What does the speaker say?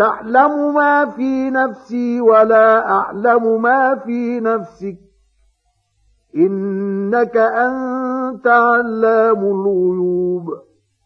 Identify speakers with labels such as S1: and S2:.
S1: تعلم ما في نفسي ولا اعلم ما في نفسك انك انت علام الغيوب